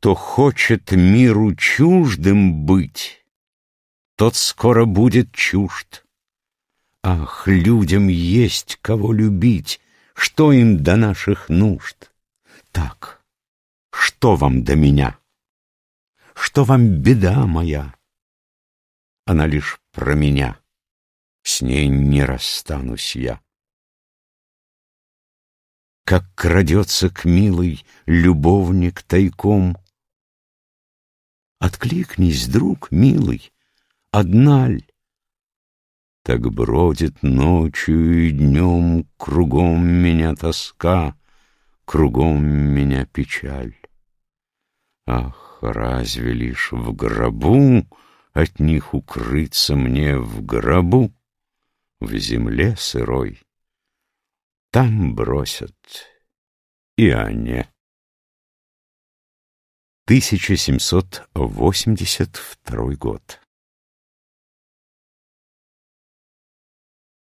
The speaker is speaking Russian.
Кто хочет миру чуждым быть, Тот скоро будет чужд. Ах, людям есть кого любить, Что им до наших нужд? Так, что вам до меня? Что вам беда моя? Она лишь про меня. С ней не расстанусь я. Как крадется к милой любовник тайком. Откликнись, друг милый, одна ль? Так бродит ночью и днем Кругом меня тоска, Кругом меня печаль. Ах, разве лишь в гробу От них укрыться мне в гробу, В земле сырой? Там бросят и они. 1782 год